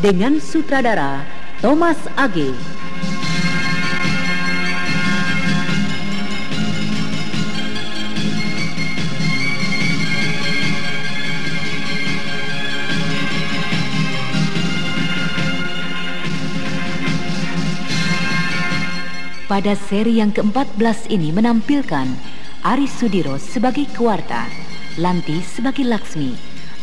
dengan sutradara Thomas Age. Pada seri yang ke-14 ini menampilkan Aris Sudiro sebagai Kewarta, Lanti sebagai Laksmi,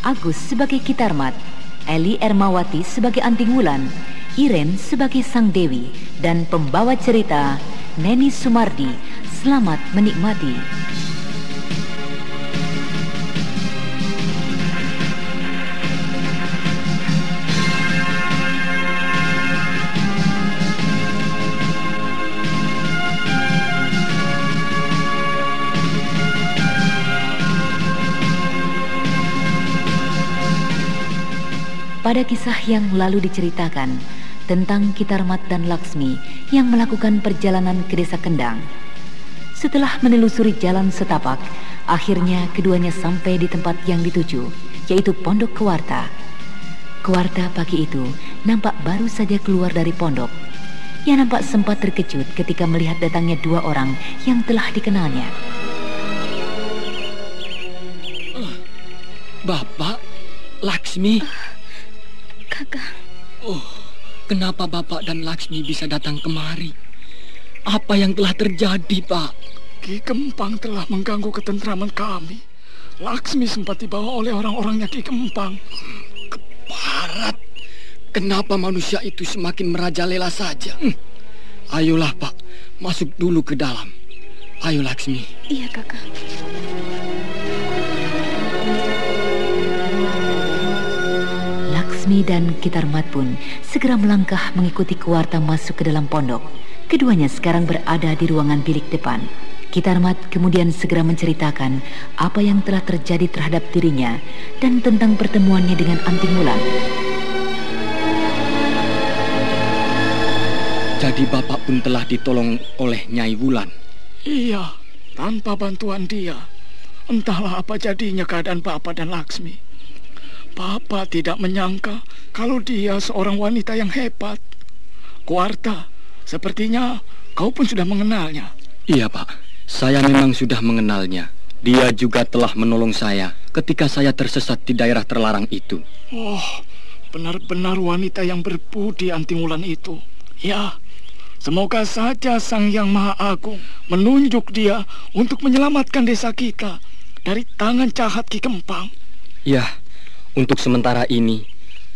Agus sebagai Kitarmat, Eli Ermawati sebagai Anting Wulan, Iren sebagai Sang Dewi, dan pembawa cerita Neni Sumardi. Selamat menikmati. Pada kisah yang lalu diceritakan tentang Kitarmat dan Laksmi yang melakukan perjalanan ke desa Kendang. Setelah menelusuri jalan setapak, akhirnya keduanya sampai di tempat yang dituju, yaitu Pondok Kewarta. Kewarta pagi itu nampak baru saja keluar dari pondok. Ia nampak sempat terkejut ketika melihat datangnya dua orang yang telah dikenalnya. Uh, Bapak, Laksmi. Kakang. Oh, kenapa Bapak dan Laksmi bisa datang kemari? Apa yang telah terjadi, Pak? Ki Kempang telah mengganggu ketentraman kami. Laksmi sempat dibawa oleh orang-orangnya Ki Kempang. Keparat. Kenapa manusia itu semakin merajalela saja? Hm. Ayolah, Pak. Masuk dulu ke dalam. Ayo, Laksmi. Iya, Kakak. Lasmi dan Kitarmat pun segera melangkah mengikuti Kewarta masuk ke dalam pondok. Keduanya sekarang berada di ruangan bilik depan. Kitarmat kemudian segera menceritakan apa yang telah terjadi terhadap dirinya dan tentang pertemuannya dengan Anting Mulan. Jadi Bapak pun telah ditolong oleh Nyai Wulan? Iya, tanpa bantuan dia. Entahlah apa jadinya keadaan Bapak dan Laksmi. Papa tidak menyangka kalau dia seorang wanita yang hebat. Kuarta, sepertinya kau pun sudah mengenalnya. Iya, Pak. Saya memang sudah mengenalnya. Dia juga telah menolong saya ketika saya tersesat di daerah terlarang itu. Oh, benar-benar wanita yang berbudi antimulan itu. Ya, semoga saja Sang Yang Maha Agung menunjuk dia untuk menyelamatkan desa kita dari tangan jahat Ki Kempang. Ya, untuk sementara ini,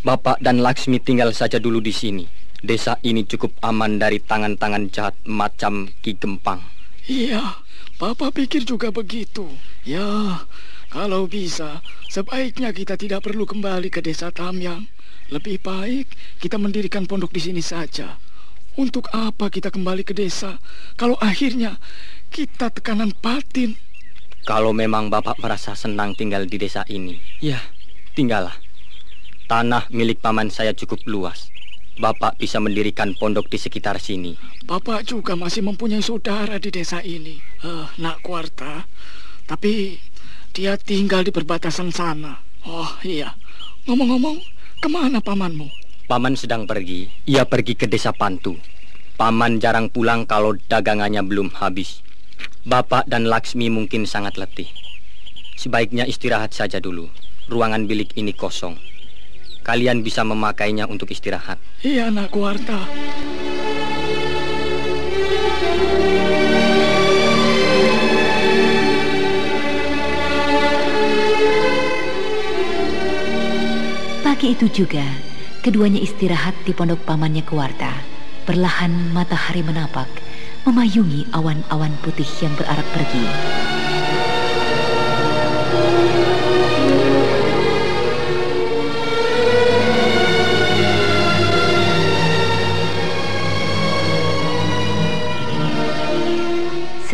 Bapak dan Laksmi tinggal saja dulu di sini. Desa ini cukup aman dari tangan-tangan jahat macam Ki Gempang. Iya, Bapak pikir juga begitu. Ya, kalau bisa, sebaiknya kita tidak perlu kembali ke desa Tamyang. Lebih baik kita mendirikan pondok di sini saja. Untuk apa kita kembali ke desa kalau akhirnya kita tekanan batin? Kalau memang Bapak merasa senang tinggal di desa ini, ya Tinggallah. Tanah milik paman saya cukup luas. Bapak bisa mendirikan pondok di sekitar sini. Bapak juga masih mempunyai saudara di desa ini. Uh, nak Kuarta. Tapi dia tinggal di perbatasan sana. Oh iya. Ngomong-ngomong, ke mana pamanmu? Paman sedang pergi. Ia pergi ke desa Pantu. Paman jarang pulang kalau dagangannya belum habis. Bapak dan Laksmi mungkin sangat letih. Sebaiknya istirahat saja dulu ruangan bilik ini kosong. kalian bisa memakainya untuk istirahat. Iya, nak Kuarta. Pagi itu juga, keduanya istirahat di pondok pamannya Kewarta. Perlahan matahari menapak, memayungi awan-awan putih yang berarak pergi.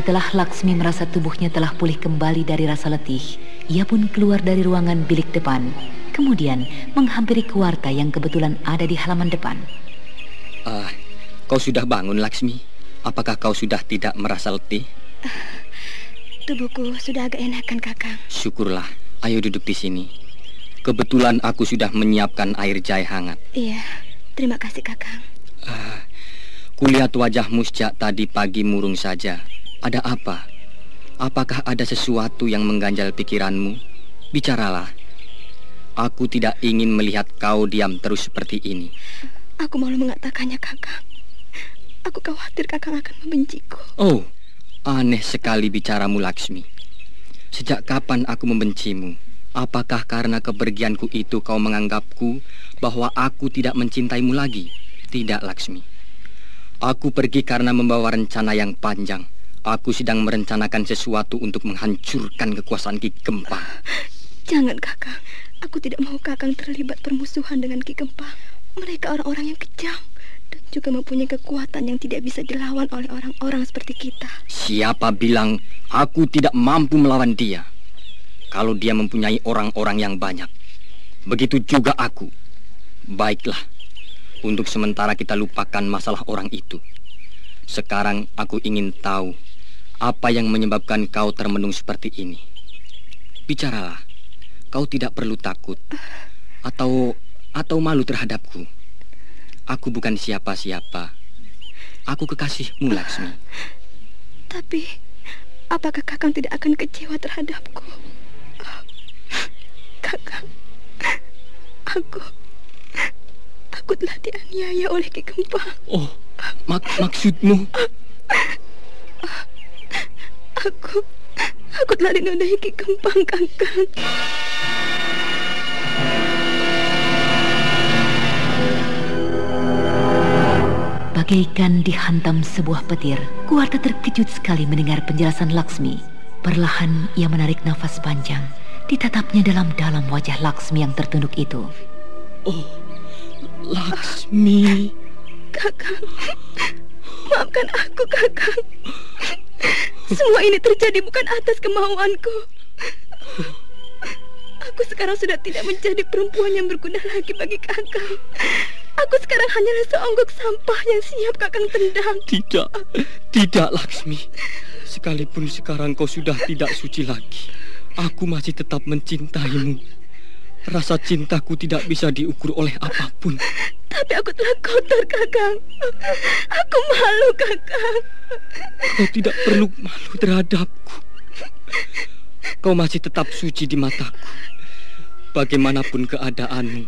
Setelah Laksmi merasa tubuhnya telah pulih kembali dari rasa letih, ia pun keluar dari ruangan bilik depan Kemudian menghampiri keluarga yang kebetulan ada di halaman depan. Ah, uh, kau sudah bangun, Laksmi? Apakah kau sudah tidak merasa letih? Uh, tubuhku sudah agak enakan, Kakang. Syukurlah. Ayo duduk di sini. Kebetulan aku sudah menyiapkan air jahe hangat. Iya, terima kasih, Kakang. Uh, kulihat wajahmu sejak tadi pagi murung saja. Ada apa? Apakah ada sesuatu yang mengganjal pikiranmu? Bicaralah. Aku tidak ingin melihat kau diam terus seperti ini. Aku malu mengatakannya, Kakang. Aku khawatir Kakang akan membenciku. Oh, aneh sekali bicaramu, Laksmi. Sejak kapan aku membencimu? Apakah karena kepergianku itu kau menganggapku bahwa aku tidak mencintaimu lagi? Tidak, Laksmi. Aku pergi karena membawa rencana yang panjang. Aku sedang merencanakan sesuatu untuk menghancurkan kekuasaan Ki Gempa. Jangan, Kakang. Aku tidak mau Kakang terlibat permusuhan dengan Ki Kempang. Mereka orang-orang yang kejam dan juga mempunyai kekuatan yang tidak bisa dilawan oleh orang-orang seperti kita. Siapa bilang aku tidak mampu melawan dia? Kalau dia mempunyai orang-orang yang banyak. Begitu juga aku. Baiklah. Untuk sementara kita lupakan masalah orang itu. Sekarang aku ingin tahu apa yang menyebabkan kau termenung seperti ini. Bicaralah. Kau tidak perlu takut atau atau malu terhadapku. Aku bukan siapa-siapa. Aku kekasihmu, Laksmi. Tapi, apakah Kakang tidak akan kecewa terhadapku? Kakang, aku, aku telah dianiaya oleh Ki. Oh, mak maksudmu? Aku, aku telah dinodai Ki Kempang, Kakang. Bagaikan dihantam sebuah petir, Kuarta terkejut sekali mendengar penjelasan Laksmi. Perlahan ia menarik nafas panjang, ditatapnya dalam-dalam wajah Laksmi yang tertunduk itu. Oh, Laksmi. Kakak, maafkan aku, kakak. Semua ini terjadi bukan atas kemauanku. Aku sekarang sudah tidak menjadi perempuan yang berguna lagi bagi kakak. Aku sekarang hanyalah seonggok sampah yang siap kakang tendang. Tidak, tidak Laksmi. Sekalipun sekarang kau sudah tidak suci lagi, aku masih tetap mencintaimu. Rasa cintaku tidak bisa diukur oleh apa pun. Tapi aku telah kotor, Kakang. Aku malu, Kakang. Kau tidak perlu malu terhadapku. Kau masih tetap suci di mataku. Bagaimanapun keadaanmu,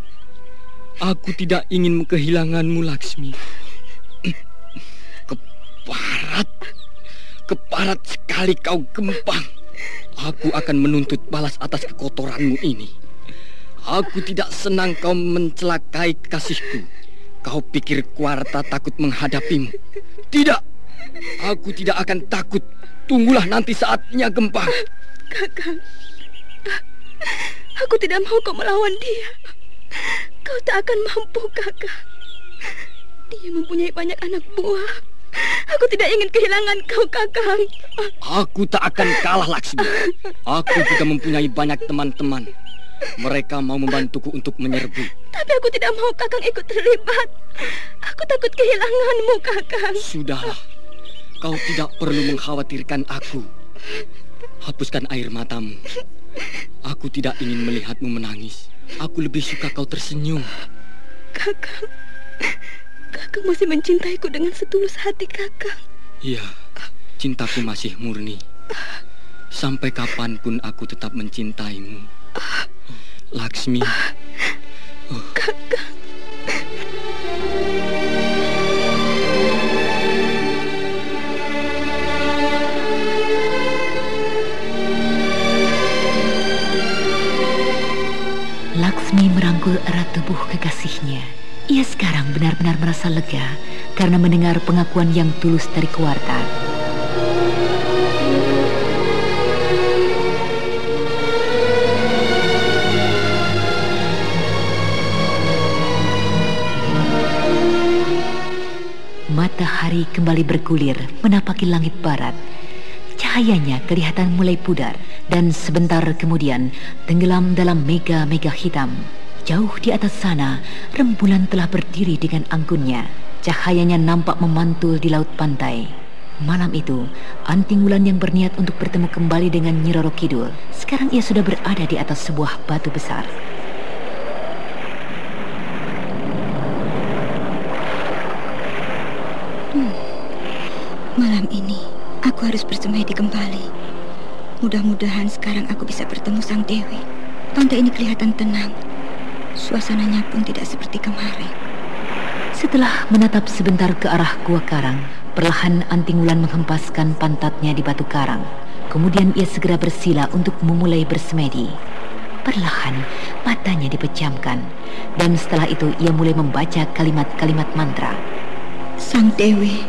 Aku tidak ingin kehilanganmu, Laksmi. Keparat. Keparat sekali kau gempang. Aku akan menuntut balas atas kekotoranmu ini. Aku tidak senang kau mencelakai kasihku. Kau pikir Kuarta takut menghadapimu? Tidak. Aku tidak akan takut. Tunggulah nanti saatnya gempang. Kakak, aku tidak mau kau melawan dia. Kau tak akan mampu, kakak. Dia mempunyai banyak anak buah. Aku tidak ingin kehilangan kau, kakak. Aku tak akan kalah, Laksmi. Aku juga mempunyai banyak teman-teman. Mereka mau membantuku untuk menyerbu. Tapi aku tidak mau kakang ikut terlibat. Aku takut kehilanganmu, kakang. Sudahlah. Kau tidak perlu mengkhawatirkan aku. Hapuskan air matamu. Aku tidak ingin melihatmu menangis. Aku lebih suka kau tersenyum. Kakak, kakak masih mencintaiku dengan setulus hati kakak. Iya, cintaku masih murni. Sampai kapan pun aku tetap mencintaimu. Laksmi, Kakak. Laksmi merangkul erat tubuh kekasihnya. Ia sekarang benar-benar merasa lega karena mendengar pengakuan yang tulus dari Kewarta. Matahari kembali bergulir menapaki langit barat. Cahayanya kelihatan mulai pudar dan sebentar kemudian tenggelam dalam mega-mega hitam. Jauh di atas sana, rembulan telah berdiri dengan anggunnya. Cahayanya nampak memantul di laut pantai. Malam itu, Anting Wulan yang berniat untuk bertemu kembali dengan Nyi Roro Kidul, sekarang ia sudah berada di atas sebuah batu besar. Malam ini aku harus bersemedi kembali. Mudah-mudahan sekarang aku bisa bertemu Sang Dewi. Pantai ini kelihatan tenang. Suasananya pun tidak seperti kemarin. Setelah menatap sebentar ke arah gua karang, perlahan Anting Wulan menghempaskan pantatnya di batu karang. Kemudian ia segera bersila untuk memulai bersemedi. Perlahan matanya dipejamkan dan setelah itu ia mulai membaca kalimat-kalimat mantra. Sang Dewi,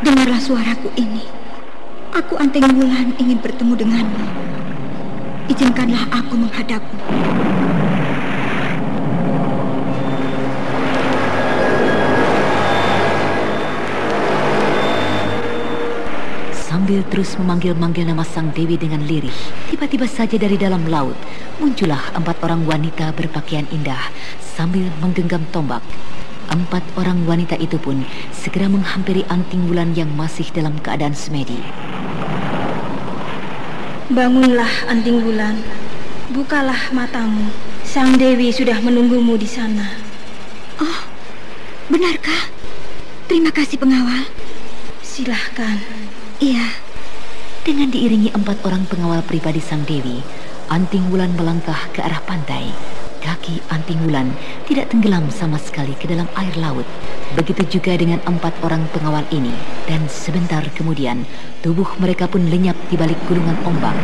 dengarlah suaraku ini. Aku Anting Wulan ingin bertemu denganmu. Izinkanlah aku menghadapmu. Sambil terus memanggil-manggil nama Sang Dewi dengan lirih, tiba-tiba saja dari dalam laut muncullah empat orang wanita berpakaian indah sambil menggenggam tombak. Empat orang wanita itu pun segera menghampiri Anting Wulan yang masih dalam keadaan semedi. Bangunlah Anting Wulan, bukalah matamu. Sang Dewi sudah menunggumu di sana. Oh, benarkah? Terima kasih pengawal. Silahkan. Iya, Dengan diiringi empat orang pengawal pribadi Sang Dewi, Anting Wulan melangkah ke arah pantai. Kaki Anting Wulan tidak tenggelam sama sekali ke dalam air laut. Begitu juga dengan empat orang pengawal ini. Dan sebentar kemudian, tubuh mereka pun lenyap di balik gulungan ombak.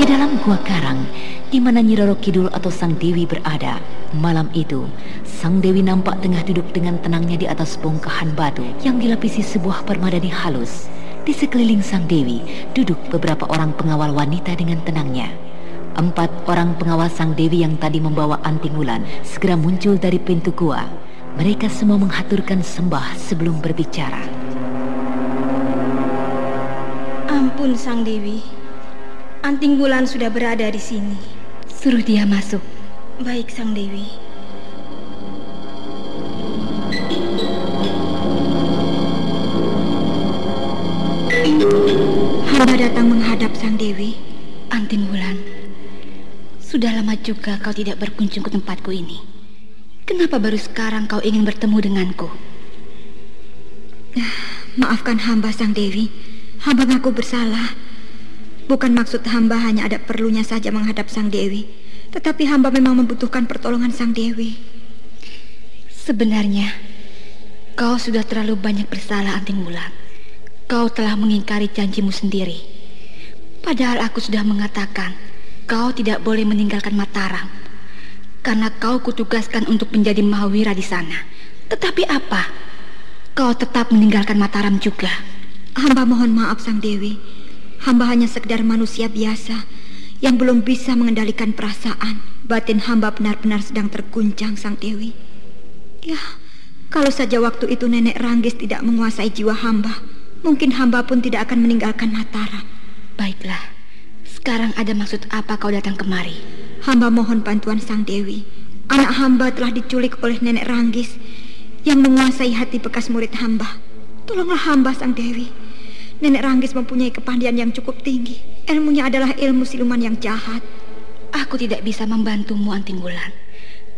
Di dalam gua karang, di mana Nyi Roro Kidul atau Sang Dewi berada, malam itu, Sang Dewi nampak tengah duduk dengan tenangnya di atas bongkahan batu yang dilapisi sebuah permadani halus. Di sekeliling Sang Dewi duduk beberapa orang pengawal wanita dengan tenangnya. Empat orang pengawal Sang Dewi yang tadi membawa anting wulan segera muncul dari pintu gua. Mereka semua menghaturkan sembah sebelum berbicara. Ampun Sang Dewi. Anting Bulan sudah berada di sini. Suruh dia masuk. Baik Sang Dewi. hamba datang menghadap Sang Dewi. Anting Bulan. Sudah lama juga kau tidak berkunjung ke tempatku ini. Kenapa baru sekarang kau ingin bertemu denganku? Maafkan hamba Sang Dewi. Hamba ngaku bersalah. Bukan maksud hamba hanya ada perlunya saja menghadap Sang Dewi. Tetapi hamba memang membutuhkan pertolongan Sang Dewi. Sebenarnya, kau sudah terlalu banyak bersalah, Anting Bulan. Kau telah mengingkari janjimu sendiri. Padahal aku sudah mengatakan, kau tidak boleh meninggalkan Mataram. Karena kau kutugaskan untuk menjadi Mahawira di sana. Tetapi apa? Kau tetap meninggalkan Mataram juga. Hamba mohon maaf Sang Dewi. Hamba hanya sekedar manusia biasa yang belum bisa mengendalikan perasaan. Batin hamba benar-benar sedang terguncang Sang Dewi. Ya, kalau saja waktu itu nenek Ranggis tidak menguasai jiwa hamba, mungkin hamba pun tidak akan meninggalkan Mataram. Baiklah, sekarang ada maksud apa kau datang kemari? Hamba mohon bantuan Sang Dewi. Anak hamba telah diculik oleh nenek Ranggis yang menguasai hati bekas murid hamba. Tolonglah hamba Sang Dewi. Nenek Ranggis mempunyai kepandian yang cukup tinggi. Ilmunya adalah ilmu siluman yang jahat. Aku tidak bisa membantumu, Anting Bulan.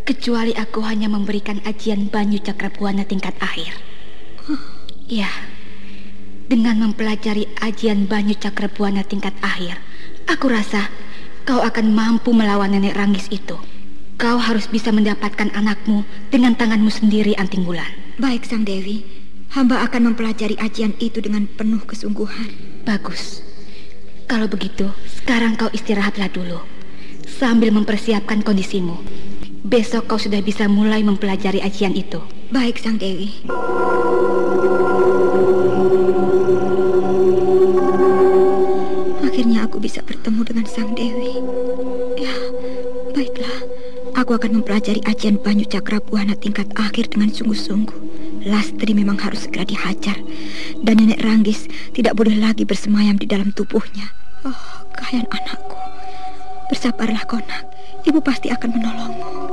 kecuali aku hanya memberikan ajian Banyu Cakrabuana tingkat akhir. Ya, dengan mempelajari ajian Banyu Cakrabuana tingkat akhir, aku rasa kau akan mampu melawan nenek Ranggis itu. Kau harus bisa mendapatkan anakmu dengan tanganmu sendiri, Anting Bulan. Baik, Sang Dewi. Hamba akan mempelajari ajian itu dengan penuh kesungguhan. Bagus. Kalau begitu, sekarang kau istirahatlah dulu. Sambil mempersiapkan kondisimu. Besok kau sudah bisa mulai mempelajari ajian itu. Baik, Sang Dewi. Akhirnya aku bisa bertemu dengan Sang Dewi. Aku akan mempelajari ajian Banyu Cakra Buana tingkat akhir dengan sungguh-sungguh. Lastri memang harus segera dihajar. Dan nenek Ranggis tidak boleh lagi bersemayam di dalam tubuhnya. Oh, kalian anakku. Bersabarlah, Konak. Ibu pasti akan menolongmu.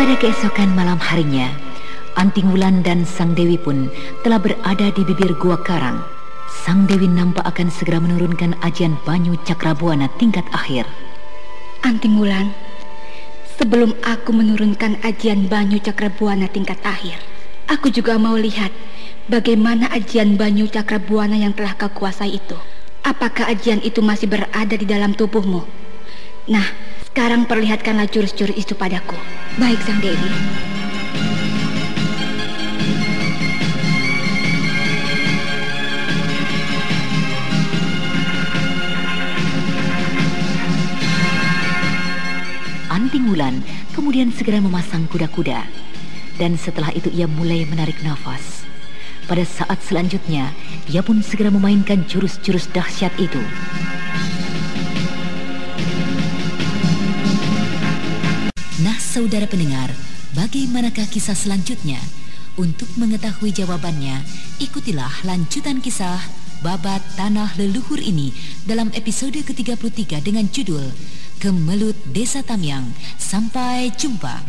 Pada keesokan malam harinya, Anting Wulan dan Sang Dewi pun telah berada di bibir gua karang. Sang Dewi nampak akan segera menurunkan ajian Banyu Cakrabuana tingkat akhir. Anting Wulan, sebelum aku menurunkan ajian Banyu Cakrabuana tingkat akhir, aku juga mau lihat bagaimana ajian Banyu Cakrabuana yang telah kau kuasai itu. Apakah ajian itu masih berada di dalam tubuhmu? Nah, sekarang perlihatkanlah jurus-jurus itu padaku. Baik, Sang Dewi. Anting Wulan kemudian segera memasang kuda-kuda. Dan setelah itu ia mulai menarik nafas. Pada saat selanjutnya, ia pun segera memainkan jurus-jurus dahsyat itu. Saudara pendengar, bagaimanakah kisah selanjutnya? Untuk mengetahui jawabannya, ikutilah lanjutan kisah Babat Tanah Leluhur ini dalam episode ke-33 dengan judul Kemelut Desa Tamyang. Sampai jumpa.